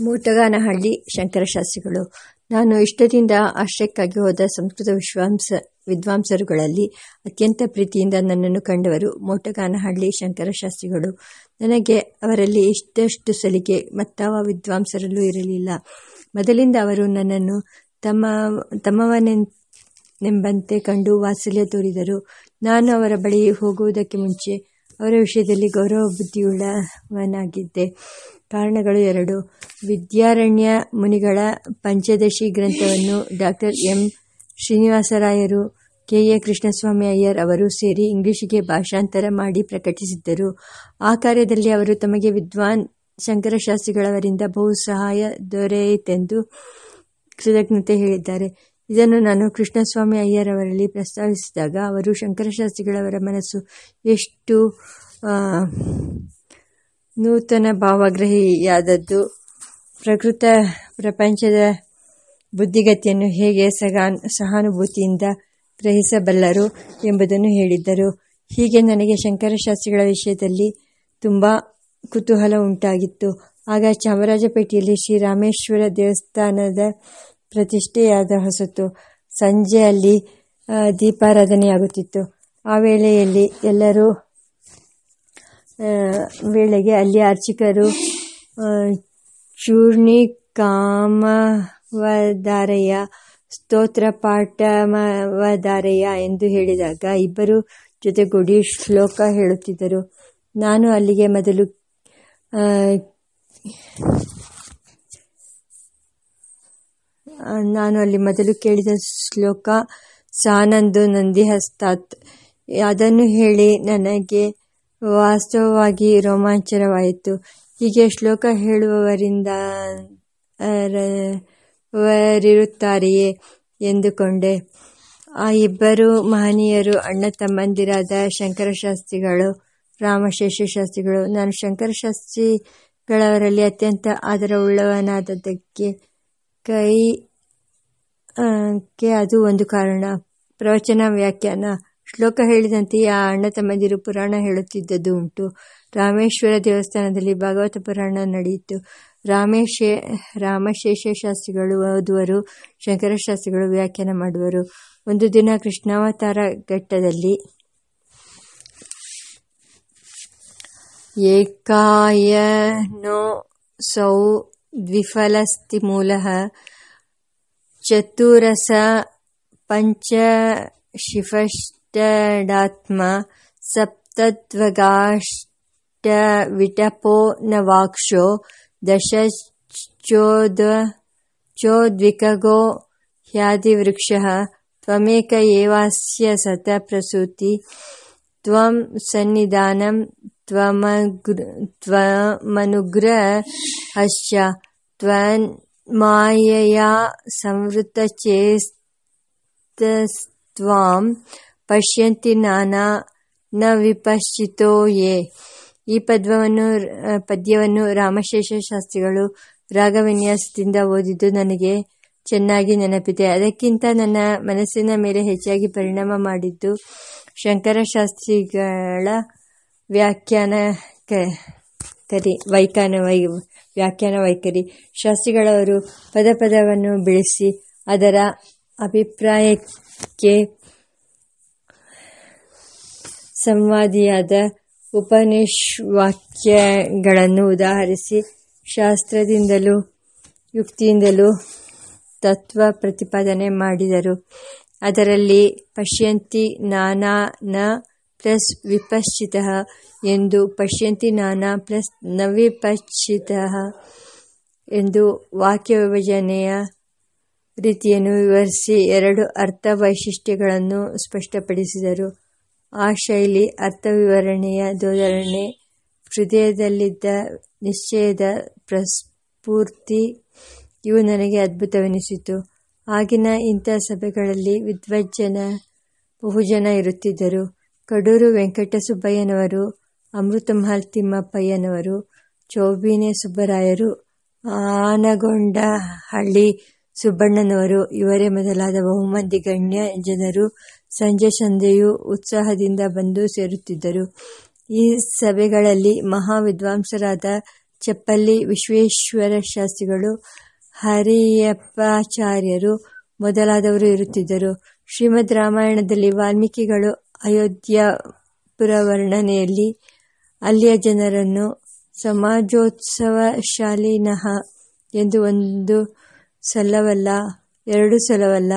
ಮೋಟಗಾನಹಳ್ಳಿ ಶಂಕರಶಾಸ್ತ್ರಿಗಳು. ನಾನು ಇಷ್ಟದಿಂದ ಆಶ್ರಯಕ್ಕಾಗಿ ಹೋದ ಸಂಸ್ಕೃತ ವಿಶ್ವಾಂಸ ವಿದ್ವಾಂಸರುಗಳಲ್ಲಿ ಅತ್ಯಂತ ಪ್ರೀತಿಯಿಂದ ನನ್ನನ್ನು ಕಂಡವರು ಮೋಟಗಾನಹಳ್ಳಿ ಶಂಕರಶಾಸ್ತ್ರಿಗಳು. ನನಗೆ ಅವರಲ್ಲಿ ಇಷ್ಟಷ್ಟು ಸಲಿಗೆ ಮತ್ತಾವ ವಿದ್ವಾಂಸರಲ್ಲೂ ಇರಲಿಲ್ಲ. ಮೊದಲಿಂದ ಅವರು ನನ್ನನ್ನು ತಮ್ಮ, ತಮ್ಮವನೆಂಬಂತೆ ಕಂಡು ವಾತ್ಸಲ್ಯ ತೋರಿದರು. ನಾನು ಅವರ ಬಳಿ ಹೋಗುವುದಕ್ಕೆ ಮುಂಚೆ ಅವರ ವಿಷಯದಲ್ಲಿ ಗೌರವ ಬುದ್ಧಿಯುಳ್ಳವನಾಗಿದ್ದೆ ಕಾರಣಗಳು ಎರಡು. ವಿದ್ಯಾರಣ್ಯ ಮುನಿಗಳ ಪಂಚದಶಿ ಗ್ರಂಥವನ್ನು ಡಾಕ್ಟರ್ ಎಂ. ಶ್ರೀನಿವಾಸರಾಯರು, ಕೆ. ಎ. ಕೃಷ್ಣಸ್ವಾಮಿ ಅಯ್ಯರ್ ಅವರು ಸೇರಿ ಇಂಗ್ಲಿಷಿಗೆ ಭಾಷಾಂತರ ಮಾಡಿ ಪ್ರಕಟಿಸಿದ್ದರು. ಆ ಕಾರ್ಯದಲ್ಲಿ ಅವರು ತಮಗೆ ವಿದ್ವಾನ್ ಶಂಕರಶಾಸ್ತ್ರಿಗಳವರಿಂದ ಬಹು ಸಹಾಯ ದೊರೆಯಿತೆಂದು ಕೃತಜ್ಞತೆ ಹೇಳಿದ್ದಾರೆ. ಇದನ್ನು ನಾನು ಕೃಷ್ಣಸ್ವಾಮಿ ಅಯ್ಯರ್ ಅವರಲ್ಲಿ ಪ್ರಸ್ತಾವಿಸಿದಾಗ ಅವರು ಶಂಕರಶಾಸ್ತ್ರಿಗಳವರ ಮನಸ್ಸು ಎಷ್ಟು ನೂತನ ಭಾವಗ್ರಹಿಯಾದದ್ದು. ಪ್ರಕೃತ ಪ್ರಪಂಚದ ಬುದ್ಧಿಗತಿಯನ್ನು ಹೇಗೆ ಸಗಾನ್, ಸಹಾನುಭೂತಿಯಿಂದ ಗ್ರಹಿಸಬಲ್ಲರು ಎಂಬುದನ್ನು ಹೇಳಿದ್ದರು. ಹೀಗೆ ನನಗೆ ಶಂಕರಶಾಸ್ತ್ರಿಗಳ ವಿಷಯದಲ್ಲಿ ತುಂಬ ಕುತೂಹಲ ಉಂಟಾಗಿತ್ತು. ಆಗ ಚಾಮರಾಜಪೇಟೆಯಲ್ಲಿ ಶ್ರೀರಾಮೇಶ್ವರ ದೇವಸ್ಥಾನದ ಪ್ರತಿಷ್ಠೆಯಾದ ಹೊಸತು ಸಂಜೆ ಅಲ್ಲಿ ದೀಪಾರಾಧನೆಯಾಗುತ್ತಿತ್ತು. ಆ ವೇಳೆಯಲ್ಲಿ ಎಲ್ಲರೂ ವೇಳೆಗೆ ಅಲ್ಲಿ ಅರ್ಚಕರು ಚೂರ್ಣಿ ಕಾಮವದಾರೆಯ ಸ್ತೋತ್ರ ಪಾಠಮವದಾರೆಯ ಎಂದು ಹೇಳಿದಾಗ ಇಬ್ಬರು ಜೊತೆಗೂಡಿ ಶ್ಲೋಕ ಹೇಳುತ್ತಿದ್ದರು. ನಾನು ಅಲ್ಲಿಗೆ ಮೊದಲು ನಾನು ಅಲ್ಲಿ ಮೊದಲು ಕೇಳಿದ ಶ್ಲೋಕ ಸಾನಂದು ನಂದಿಹಸ್ತಾತ್ ಅದನ್ನು ಹೇಳಿ ನನಗೆ ವಾಸ್ತವವಾಗಿ ರೋಮಾಂಚನವಾಯಿತು. ಹೀಗೆ ಶ್ಲೋಕ ಹೇಳುವವರಿಂದ ವರಿರುತ್ತಾರೆಯೇ ಎಂದುಕೊಂಡೆ. ಆ ಇಬ್ಬರು ಮಹನೀಯರು, ಅಣ್ಣ ತಮ್ಮಂದಿರಾದ ಶಂಕರಶಾಸ್ತ್ರಿಗಳು ರಾಮಶೇಷ ಶಾಸ್ತ್ರಿಗಳು ನಾನು ಶಂಕರಶಾಸ್ತ್ರಿಗಳವರಲ್ಲಿ ಅತ್ಯಂತ ಆದರವುಳ್ಳವನಾದದ್ದಕ್ಕೆ ಕೈ ಕೆ ಅದು ಒಂದು ಕಾರಣ. ಪ್ರವಚನ ವ್ಯಾಖ್ಯಾನ. ಶ್ಲೋಕ ಹೇಳಿದಂತೆಯೇ ಆ ಅಣ್ಣ ತಮ್ಮಂದಿರು ಪುರಾಣ ಹೇಳುತ್ತಿದ್ದದ್ದು ಉಂಟು. ರಾಮೇಶ್ವರ ದೇವಸ್ಥಾನದಲ್ಲಿ ಭಾಗವತ ಪುರಾಣ ನಡೆಯಿತು. ರಾಮೇಶೇ ರಾಮಶೇಷ ಶಾಸ್ತ್ರಿಗಳು ಓದುವರು ಶಂಕರಶಾಸ್ತ್ರಿಗಳು ವ್ಯಾಖ್ಯಾನ ಮಾಡುವರು. ಒಂದು ದಿನ ಕೃಷ್ಣಾವತಾರ ಘಟ್ಟದಲ್ಲಿ ಏಕಾಯನೋ ಸೌ ದ್ವಿಫಲಸ್ತಿ ಮೂಲ चतुरस पञ्चशिफष्टडात्मा सप्तद्वगाष्टविटपो न वाक्षो दशश्चोद्विकगो ह्यादिवृक्षः त्वमेक एवास्य सतप्रसूति त्वं सन्निधानं त्वमग्र त्वमनुग्रहश्च त्वन् ತ್ವನ್ಮಾಯಯಾ ಸಂವೃತಚೇತಸ್ತ್ವಾಂ ಪಶ್ಯಂತಿ ನಾನಾ ನ ವಿಪಶ್ಚಿತೋ ಯೇ. ಈ ಪದ್ಯವನ್ನು ಪದ್ಯವನ್ನು ರಾಮಶೇಷ ಶಾಸ್ತ್ರಿಗಳು ರಾಗವಿನ್ಯಾಸದಿಂದ ಓದಿದ್ದು ನನಗೆ ಚೆನ್ನಾಗಿ ನೆನಪಿದೆ. ಅದಕ್ಕಿಂತ ನನ್ನ ಮನಸ್ಸಿನ ಮೇಲೆ ಹೆಚ್ಚಾಗಿ ಪರಿಣಾಮ ಮಾಡಿದ್ದು ಶಂಕರಶಾಸ್ತ್ರಿಗಳ ವ್ಯಾಖ್ಯಾನ ಕರಿ ವೈಖಾನ ವೈ ವ್ಯಾಖ್ಯಾನ ವೈಖರಿ ಶಾಸ್ತ್ರಿಗಳವರು ಪದ ಪದವನ್ನು ಬೆಳೆಸಿ ಅದರ ಅಭಿಪ್ರಾಯಕ್ಕೆ ಸಂವಾದಿಯಾದ ಉಪನಿಷ್ವಾಕ್ಯಗಳನ್ನು ಉದಾಹರಿಸಿ, ಶಾಸ್ತ್ರದಿಂದಲೂ ಯುಕ್ತಿಯಿಂದಲೂ ತತ್ವ ಪ್ರತಿಪಾದನೆ ಮಾಡಿದರು. ಅದರಲ್ಲಿ ಪಶ್ಯಂತಿ ನಾನಾ ನ ಪ್ಲಸ್ ವಿಪಶ್ಚಿತ ಎಂದು ಪಶ್ಯಂತಿ ನಾನಾ ಪ್ಲಸ್ ನವಿಪಶ್ಚಿತ ಎಂದು ವಾಕ್ಯ ವಿಭಜನೆಯ ರೀತಿಯನ್ನು ವಿವರಿಸಿ ಎರಡು ಅರ್ಥ ವೈಶಿಷ್ಟ್ಯಗಳನ್ನು ಸ್ಪಷ್ಟಪಡಿಸಿದರು. ಆ ಶೈಲಿ ಅರ್ಥವಿವರಣೆಯ ಧೋರಣೆ ಹೃದಯದಲ್ಲಿದ್ದ ನಿಶ್ಚಯದ ಪ್ರಸ್ಫೂರ್ತಿ, ಇವು ನನಗೆ ಅದ್ಭುತವೆನಿಸಿತು. ಆಗಿನ ಇಂಥ ಸಭೆಗಳಲ್ಲಿ ವಿದ್ವಜ್ಜನ, ಬಹುಜನ ಇರುತ್ತಿದ್ದರು. ಕಡೂರು ವೆಂಕಟಸುಬ್ಬಯ್ಯನವರು ಅಮೃತಮಹಲ್ ತಿಮ್ಮಪ್ಪಯ್ಯನವರು, ಚೌಬೀನೆ ಸುಬ್ಬರಾಯರು, ಆನಗೊಂಡಹಳ್ಳಿ ಸುಬ್ಬಣ್ಣನವರು, ಇವರೇ ಮೊದಲಾದ ಬಹುಮಂದಿ ಗಣ್ಯ ಜನರು ಸಂಜೆ ಸಂಜೆಯು ಉತ್ಸಾಹದಿಂದ ಬಂದು ಸೇರುತ್ತಿದ್ದರು. ಈ ಸಭೆಗಳಲ್ಲಿ ಮಹಾ ವಿದ್ವಾಂಸರಾದ ಚಪ್ಪಲ್ಲಿ ವಿಶ್ವೇಶ್ವರ ಶಾಸ್ತ್ರಿಗಳು, ಹರಿಯಪ್ಪಾಚಾರ್ಯರು ಮೊದಲಾದವರು ಇರುತ್ತಿದ್ದರು. ಶ್ರೀಮದ್ ರಾಮಾಯಣದಲ್ಲಿ ವಾಲ್ಮೀಕಿಗಳು ಅಯೋಧ್ಯಾಪುರ ವರ್ಣನೆಯಲ್ಲಿ ಅಲ್ಲಿಯ ಜನರನ್ನು ಸಮಾಜೋತ್ಸವಶಾಲಿನಃ ಎಂದು ಒಂದು ಸಲವಲ್ಲ, ಎರಡು ಸಲವಲ್ಲ,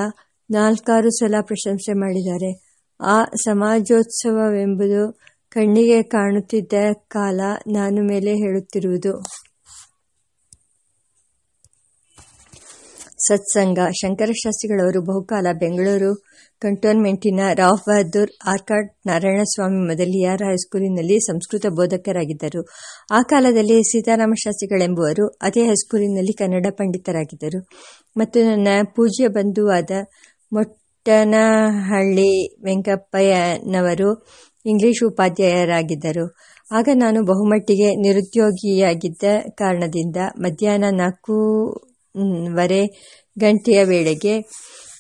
ನಾಲ್ಕಾರು ಸಲ ಪ್ರಶಂಸೆ ಮಾಡಿದ್ದಾರೆ. ಆ ಸಮಾಜೋತ್ಸವವೆಂಬುದು ಕಣ್ಣಿಗೆ ಕಾಣುತ್ತಿದ್ದ ಕಾಲ ನಾನು ಮೇಲೆ ಹೇಳುತ್ತಿರುವುದು. ಸತ್ಸಂಗ ಶಂಕರಶಾಸ್ತ್ರಿಗಳವರು ಬಹುಕಾಲ ಬೆಂಗಳೂರು ಕಂಟೋನ್ಮೆಂಟಿನ ರಾವ್ ಬಹದ್ದೂರ್ ಆರ್ಕಾಡ್ ನಾರಾಯಣಸ್ವಾಮಿ ಮೊದಲಿಯಾರ್ ಹೈಸ್ಕೂಲಿನಲ್ಲಿ ಸಂಸ್ಕೃತ ಬೋಧಕರಾಗಿದ್ದರು. ಆ ಕಾಲದಲ್ಲಿ ಸೀತಾರಾಮ ಶಾಸ್ತ್ರಿಗಳೆಂಬುವರು ಅದೇ ಹೈಸ್ಕೂಲಿನಲ್ಲಿ ಕನ್ನಡ ಪಂಡಿತರಾಗಿದ್ದರು. ಮತ್ತು ನನ್ನ ಪೂಜ್ಯ ಬಂಧುವಾದ ಮೊಟ್ಟನಹಳ್ಳಿ ವೆಂಕಪ್ಪಯ್ಯನವರು ಇಂಗ್ಲಿಷ್ ಉಪಾಧ್ಯಾಯರಾಗಿದ್ದರು. ಆಗ ನಾನು ಬಹುಮಟ್ಟಿಗೆ ನಿರುದ್ಯೋಗಿಯಾಗಿದ್ದ ಕಾರಣದಿಂದ ಮಧ್ಯಾಹ್ನ ನಾಲ್ಕೂವರೆ ಗಂಟೆಯ ವೇಳೆಗೆ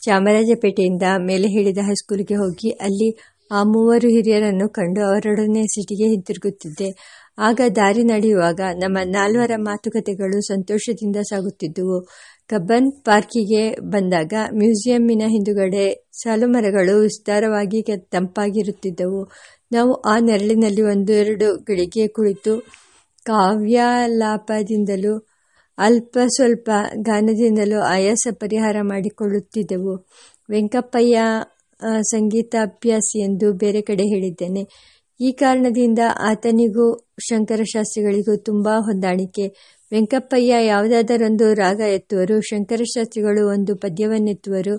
ಚಾಮರಾಜಪೇಟೆಯಿಂದ ಮೇಲೆ ಹೇಳಿದ ಹೈಸ್ಕೂಲಿಗೆ ಹೋಗಿ ಅಲ್ಲಿ ಆ ಮೂವರು ಹಿರಿಯರನ್ನು ಕಂಡು ಅವರೊಡನೆ ಸಿಟಿಗೆ ಹಿಂತಿರುಗುತ್ತಿದ್ದೆ. ಆಗ ದಾರಿ ನಡೆಯುವಾಗ ನಮ್ಮ ನಾಲ್ವರ ಮಾತುಕತೆಗಳು ಸಂತೋಷದಿಂದ ಸಾಗುತ್ತಿದ್ದುವು. ಕಬ್ಬನ್ ಪಾರ್ಕಿಗೆ ಬಂದಾಗ ಮ್ಯೂಸಿಯಂನ ಹಿಂದುಗಡೆ ಸಾಲುಮರಗಳು ವಿಸ್ತಾರವಾಗಿ ತಂಪಾಗಿರುತ್ತಿದ್ದವು. ನಾವು ಆ ನೆರಳಿನಲ್ಲಿ ಒಂದೆರಡು ಗಳಿಗೆ ಕುಳಿತು ಕಾವ್ಯಾಲಾಪದಿಂದಲೂ ಅಲ್ಪ ಸ್ವಲ್ಪ ಗಾನದಿಂದಲೂ ಆಯಾಸ ಪರಿಹಾರ ಮಾಡಿಕೊಳ್ಳುತ್ತಿದ್ದೆವು. ವೆಂಕಪ್ಪಯ್ಯ ಸಂಗೀತಾಭ್ಯಾಸಿ ಎಂದು ಬೇರೆ ಕಡೆ ಹೇಳಿದ್ದೇನೆ. ಈ ಕಾರಣದಿಂದ ಆತನಿಗೂ ಶಂಕರಶಾಸ್ತ್ರಿಗಳಿಗೂ ತುಂಬಾ ಹೊಂದಾಣಿಕೆ. ವೆಂಕಪ್ಪಯ್ಯ ಯಾವುದಾದರೊಂದು ರಾಗ ಎತ್ತುವರು, ಶಂಕರಶಾಸ್ತ್ರಿಗಳು ಒಂದು ಪದ್ಯವನ್ನೆತ್ತುವರು,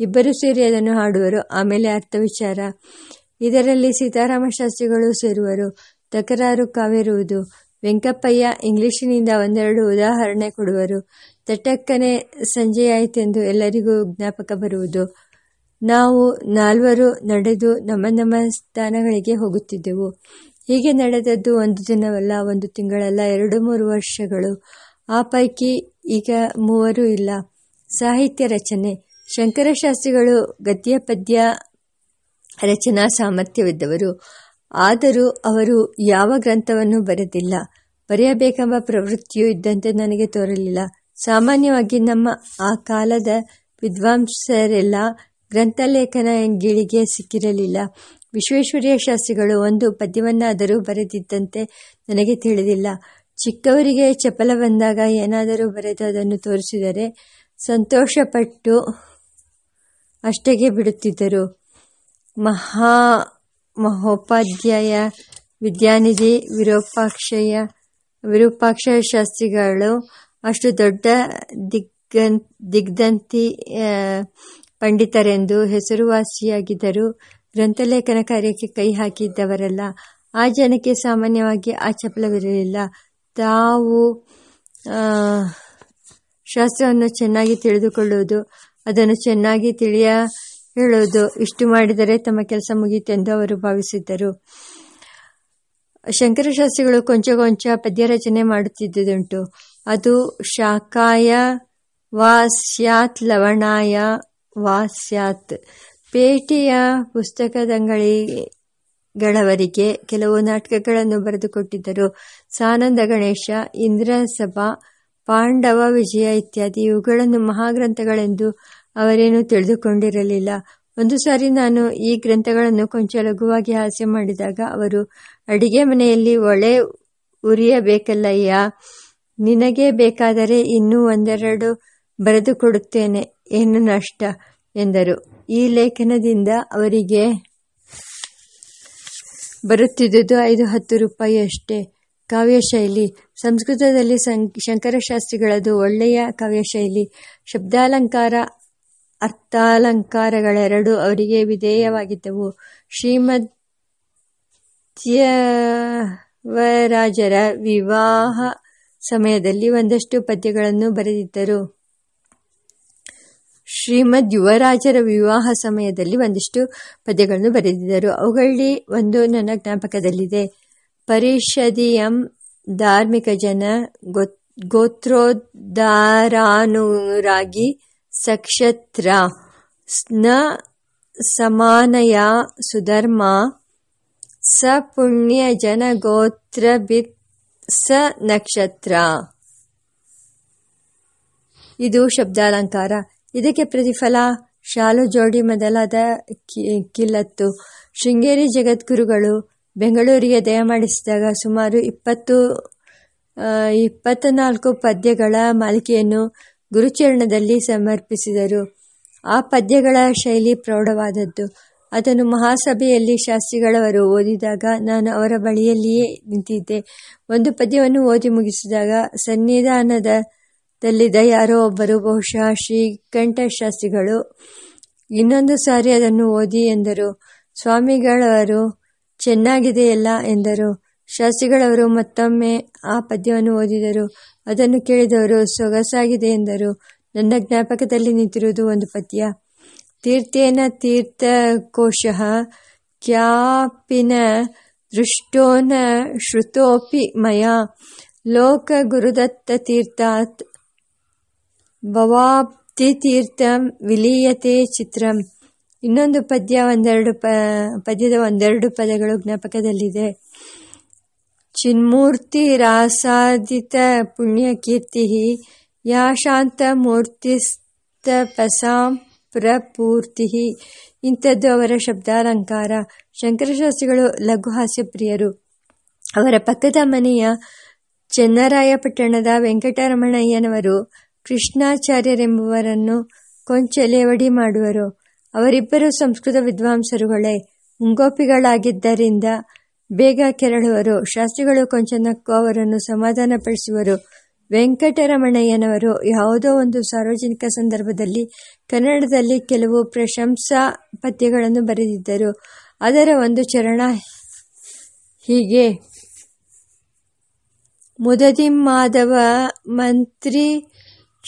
ಇಬ್ಬರು ಸೇರಿ ಅದನ್ನು ಹಾಡುವರು, ಆಮೇಲೆ ಅರ್ಥ ವಿಚಾರ ಇದರಲ್ಲಿ ಸೀತಾರಾಮ ಶಾಸ್ತ್ರಿಗಳು ಸೇರುವರು, ತಕರಾರು ಕಾವಿರುವುದು ವೆಂಕಪ್ಪಯ್ಯ ಇಂಗ್ಲಿಶಿನಿಂದ ಒಂದೆರಡು ಉದಾಹರಣೆ ಕೊಡುವರು. ತಟಕ್ಕನೆ ಸಂಜೆಯಾಯಿತೆಂದು ಎಲ್ಲರಿಗೂ ಜ್ಞಾಪಕ ಬರುವುದು. ನಾವು ನಾಲ್ವರು ನಡೆದು ನಮ್ಮ ನಮ್ಮ ಸ್ಥಾನಗಳಿಗೆ ಹೋಗುತ್ತಿದ್ದೆವು. ಹೀಗೆ ನಡೆದದ್ದು ಒಂದು ದಿನವಲ್ಲ, ಒಂದು ತಿಂಗಳಲ್ಲ, ಎರಡು ಮೂರು ವರ್ಷಗಳು. ಆ ಪೈಕಿ ಈಗ ಮೂವರು ಇಲ್ಲ. ಸಾಹಿತ್ಯ ರಚನೆ. ಶಂಕರಶಾಸ್ತ್ರಿಗಳು ಗದ್ಯ ಪದ್ಯ ರಚನಾ ಸಾಮರ್ಥ್ಯವಿದ್ದವರು. ಆದರೂ ಅವರು ಯಾವ ಗ್ರಂಥವನ್ನು ಬರೆದಿಲ್ಲ. ಬರೆಯಬೇಕೆಂಬ ಪ್ರವೃತ್ತಿಯೂ ಇದ್ದಂತೆ ನನಗೆ ತೋರಲಿಲ್ಲ. ಸಾಮಾನ್ಯವಾಗಿ ನಮ್ಮ ಆ ಕಾಲದ ವಿದ್ವಾಂಸರೆಲ್ಲ ಗ್ರಂಥಲೇಖನ ಗಿಳಿಗೆ ಸಿಕ್ಕಿರಲಿಲ್ಲ. ವಿಶ್ವೇಶ್ವರಯ್ಯ ಶಾಸ್ತ್ರಿಗಳು ಒಂದು ಪದ್ಯವನ್ನಾದರೂ ಬರೆದಿದ್ದಂತೆ ನನಗೆ ತಿಳಿದಿಲ್ಲ. ಚಿಕ್ಕವರಿಗೆ ಚಪಲ ಬಂದಾಗ ಏನಾದರೂ ಬರೆದು ಅದನ್ನು ತೋರಿಸಿದರೆ ಸಂತೋಷಪಟ್ಟು ಅಷ್ಟಗೆ ಬಿಡುತ್ತಿದ್ದರು. ಮಹಾ ಮಹೋಪಾಧ್ಯಾಯ, ವಿದ್ಯಾನಿಧಿ ವಿರೂಪಾಕ್ಷಯ ವಿರೂಪಾಕ್ಷ ಶಾಸ್ತ್ರಿಗಳು, ಅಷ್ಟು ದೊಡ್ಡ ದಿಗ್ಗನ್ ದಿಗ್ಧಂತಿ ಪಂಡಿತರೆಂದು ಹೆಸರುವಾಸಿಯಾಗಿದ್ದರು. ಗ್ರಂಥಲೇಖನ ಕಾರ್ಯಕ್ಕೆ ಕೈ ಹಾಕಿದ್ದವರಲ್ಲ. ಆ ಜನಕ್ಕೆ ಸಾಮಾನ್ಯವಾಗಿ ಆ ಚಪಲವಿರಲಿಲ್ಲ. ತಾವು ಶಾಸ್ತ್ರವನ್ನು ಚೆನ್ನಾಗಿ ತಿಳಿದುಕೊಳ್ಳುವುದು, ಅದನ್ನು ಚೆನ್ನಾಗಿ ತಿಳಿಯ ಹೇಳುವುದು ಇಷ್ಟು ಮಾಡಿದರೆ ತಮ್ಮ ಕೆಲಸ ಮುಗಿಯಿತೆಂದು ಅವರು ಭಾವಿಸಿದ್ದರು. ಶಂಕರಶಾಸ್ತ್ರಿಗಳು ಕೊಂಚ ಕೊಂಚ ಪದ್ಯ ರಚನೆ ಮಾಡುತ್ತಿದ್ದುದುಂಟು. ಅದು ಶಾಖಾಯ ವಾಸ್ಯಾತ್ ಲವಣಾಯ ವಾಸ್ಯಾತ್ ಪೇಟೆಯ ಪುಸ್ತಕದಂಗಳಿಗಳವರಿಗೆ ಕೆಲವು ನಾಟಕಗಳನ್ನು ಬರೆದುಕೊಟ್ಟಿದ್ದರು. ಸಾನಂದ ಗಣೇಶ, ಇಂದ್ರಸಭಾ, ಪಾಂಡವ ವಿಜಯ ಇತ್ಯಾದಿ ಇವುಗಳನ್ನು ಮಹಾಗ್ರಂಥಗಳೆಂದು ಅವರೇನು ತಿಳಿದುಕೊಂಡಿರಲಿಲ್ಲ. ಒಂದು ಸಾರಿ ನಾನು ಈ ಗ್ರಂಥಗಳನ್ನು ಕೊಂಚ ಲಘುವಾಗಿ ಹಾಸ್ಯ ಮಾಡಿದಾಗ ಅವರು, ಅಡಿಗೆ ಮನೆಯಲ್ಲಿ ಒಳೆ ಉರಿಯಬೇಕಲ್ಲಯ್ಯ, ನಿನಗೆ ಬೇಕಾದರೆ ಇನ್ನೂ ಒಂದೆರಡು ಬರೆದು ಕೊಡುತ್ತೇನೆ, ಏನು ನಷ್ಟ? ಎಂದರು. ಈ ಲೇಖನದಿಂದ ಅವರಿಗೆ ಬರುತ್ತಿದ್ದುದು ಐದು ಹತ್ತು ರೂಪಾಯಿ ಅಷ್ಟೇ. ಕಾವ್ಯಶೈಲಿ. ಸಂಸ್ಕೃತದಲ್ಲಿ ಶಂಕರಶಾಸ್ತ್ರಿಗಳದು ಒಳ್ಳೆಯ ಕಾವ್ಯಶೈಲಿ. ಶಬ್ದಾಲಂಕಾರ ಅರ್ಥಾಲಂಕಾರಗಳೆರಡೂ ಅವರಿಗೆ ವಿಧೇಯವಾಗಿದ್ದವು. ಶ್ರೀಮದ್ಯವರಾಜರ ವಿವಾಹ ಸಮಯದಲ್ಲಿ ಒಂದಷ್ಟು ಪದ್ಯಗಳನ್ನು ಬರೆದಿದ್ದರು. ಶ್ರೀಮದ್ ಯುವರಾಜರ ವಿವಾಹ ಸಮಯದಲ್ಲಿ ಒಂದಿಷ್ಟು ಪದ್ಯಗಳನ್ನು ಬರೆದಿದ್ದರು. ಅವುಗಳಲ್ಲಿ ಒಂದು ನನ್ನ ಜ್ಞಾಪಕದಲ್ಲಿದೆ. ಪರಿಷದಿಯಂ ಧಾರ್ಮಿಕ ಜನ ಗೋತ್ರೋದ್ಧಾರಾನುರಾಗಿ ಸಕ್ಷತ್ರ. ಸ್ನ ಸಮಾನಯ ಸುಧರ್ಮ. ಸ ಪುಣ್ಯ ಜನ ಗೋತ್ರ ಸ ನಕ್ಷತ್ರ. ಇದು ಶಬ್ದಾಲಂಕಾರ. ಇದಕ್ಕೆ ಪ್ರತಿಫಲ ಶಾಲು ಜೋಡಿ ಮೊದಲಾದ ಕಿಲ್ಲತ್ತು. ಶೃಂಗೇರಿ ಜಗದ್ಗುರುಗಳು ಬೆಂಗಳೂರಿಗೆ ದಯಮಾಡಿಸಿದಾಗ ಸುಮಾರು ಇಪ್ಪತ್ತು ಇಪ್ಪತ್ನಾಲ್ಕು ಪದ್ಯಗಳ ಮಾಲಿಕೆಯನ್ನು ಗುರುಚರಣದಲ್ಲಿ ಸಮರ್ಪಿಸಿದರು. ಆ ಪದ್ಯಗಳ ಶೈಲಿ ಪ್ರೌಢವಾದದ್ದು. ಅದನ್ನು ಮಹಾಸಭೆಯಲ್ಲಿ ಶಾಸ್ತ್ರಿಗಳವರು ಓದಿದಾಗ ನಾನು ಅವರ ಬಳಿಯಲ್ಲಿಯೇ ನಿಂತಿದ್ದೆ. ಒಂದು ಪದ್ಯವನ್ನು ಓದಿ ಮುಗಿಸಿದಾಗ ಸನ್ನಿಧಾನದಲ್ಲಿದ್ದ ಯಾರೋ ಒಬ್ಬರು, ಬಹುಶಃ ಶ್ರೀಕಂಠ ಶಾಸ್ತ್ರಿಗಳು, ಇನ್ನೊಂದು ಸಾರಿ ಅದನ್ನು ಓದಿ ಎಂದರು. ಸ್ವಾಮಿಗಳವರು, ಚೆನ್ನಾಗಿದೆಯಲ್ಲ ಎಂದರು. ಶಾಸ್ತ್ರಿಗಳವರು ಮತ್ತೊಮ್ಮೆ ಆ ಪದ್ಯವನ್ನು ಓದಿದರು. ಅದನ್ನು ಕೇಳಿದವರು, ಸೊಗಸಾಗಿದೆ ಎಂದರು. ನನ್ನ ಜ್ಞಾಪಕದಲ್ಲಿ ನಿಂತಿರುವುದು ಒಂದು ಪದ್ಯ. ತೀರ್ಥೇನ ತೀರ್ಥಕೋಶಃ ಕ್ಯಾಪಿನ ದೃಷ್ಟೋನ ಶ್ರುತೋಪಿ ಮಯ ಲೋಕ ಗುರುದತ್ತ ತೀರ್ಥಾತ್ ಭವಾಪ್ತಿ ತೀರ್ಥಂ ವಿಲೀಯತೆ ಚಿತ್ರಂ. ಇನ್ನೊಂದು ಪದ್ಯ, ಒಂದೆರಡು ಪ, ಪದ್ಯದ ಒಂದೆರಡು ಪದಗಳು ಜ್ಞಾಪಕದಲ್ಲಿದೆ. ಚಿನ್ಮೂರ್ತಿ ರಾಸಾದಿತ ಪುಣ್ಯಕೀರ್ತಿ ಯಾ ಶಾಂತ ಮೂರ್ತಿಸ್ತಪಸಾಂ ಪ್ರಪೂರ್ತಿ ಇಂಥದ್ದು ಅವರ ಶಬ್ದಾಲಂಕಾರ. ಶಂಕರಶಾಸ್ತ್ರಿಗಳು ಲಘು ಹಾಸ್ಯಪ್ರಿಯರು. ಅವರ ಪಕ್ಕದ ಮನೆಯ ಚೆನ್ನರಾಯಪಟ್ಟಣದ ವೆಂಕಟರಮಣಯ್ಯನವರು ಕೃಷ್ಣಾಚಾರ್ಯರೆಂಬುವರನ್ನು ಕೊಂಚ ಲೇವಡಿ ಮಾಡುವರು. ಅವರಿಬ್ಬರು ಸಂಸ್ಕೃತ ವಿದ್ವಾಂಸರುಗಳೇ. ಮುಂಗೋಪಿಗಳಾಗಿದ್ದರಿಂದ ಬೇಗ ಕೆರಳುವರು. ಶಾಸ್ತ್ರಿಗಳು ಕೊಂಚ ನಕ್ಕು ಅವರನ್ನು ಸಮಾಧಾನಪಡಿಸುವರು. ವೆಂಕಟರಮಣಯ್ಯನವರು ಯಾವುದೋ ಒಂದು ಸಾರ್ವಜನಿಕ ಸಂದರ್ಭದಲ್ಲಿ ಕನ್ನಡದಲ್ಲಿ ಕೆಲವು ಪ್ರಶಂಸಾ ಪದ್ಯಗಳನ್ನು ಬರೆದಿದ್ದರು. ಅದರ ಒಂದು ಚರಣ ಹೀಗೆ. ಮುದದಿಮ್ಮಾಧವ ಮಂತ್ರಿ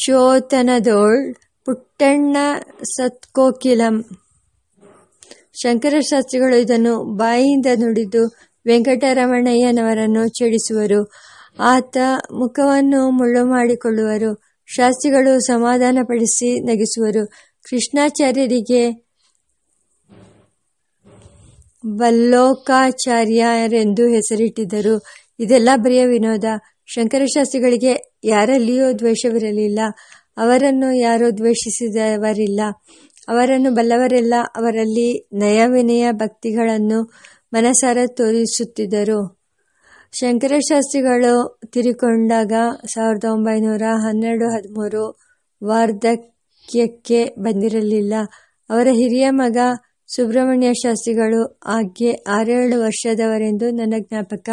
ಚೋತನದೋಳ್ ಪುಟ್ಟಣ್ಣ ಸತ್ಕೋಕಿಲಂ ಶಂಕರಶಾಸ್ತ್ರಿಗಳು ಇದನ್ನು ಬಾಯಿಯಿಂದ ನುಡಿದು ವೆಂಕಟರಮಣಯ್ಯನವರನ್ನು ಚೆಡಿಸುವರು ಆತ ಮುಖವನ್ನು ಮುಳ್ಳು ಮಾಡಿಕೊಳ್ಳುವರು. ಶಾಸ್ತ್ರಿಗಳು ಸಮಾಧಾನಪಡಿಸಿ ನಗಿಸುವರು. ಕೃಷ್ಣಾಚಾರ್ಯರಿಗೆ ಬಲ್ಲೋಕಾಚಾರ್ಯರೆಂದು ಹೆಸರಿಟ್ಟಿದ್ದರು. ಇದೆಲ್ಲ ಬರೆಯ ವಿನೋದ. ಶಂಕರಶಾಸ್ತ್ರಿಗಳಿಗೆ ಯಾರಲ್ಲಿಯೂ ದ್ವೇಷವಿರಲಿಲ್ಲ. ಅವರನ್ನು ಯಾರೂ ದ್ವೇಷಿಸಿದವರಿಲ್ಲ. ಅವರನ್ನು ಬಲ್ಲವರೆಲ್ಲ ಅವರಲ್ಲಿ ನಯವಿನಯ ಭಕ್ತಿಗಳನ್ನು ಮನಸಾರ ತೋರಿಸುತ್ತಿದ್ದರು. ಶಂಕರಶಾಸ್ತ್ರಿಗಳು ತಿರುಕೊಂಡಾಗ ಸಾವಿರದ ಒಂಬೈನೂರ ಹನ್ನೆರಡು ಹದಿಮೂರು ವಾರ್ಧಕ್ಯಕ್ಕೆ ಬಂದಿರಲಿಲ್ಲ. ಅವರ ಹಿರಿಯ ಮಗ ಸುಬ್ರಹ್ಮಣ್ಯ ಶಾಸ್ತ್ರಿಗಳು ಆಗ್ಗೆ ಆರೇಳು ವರ್ಷದವರೆಂದು ನನ್ನ ಜ್ಞಾಪಕ.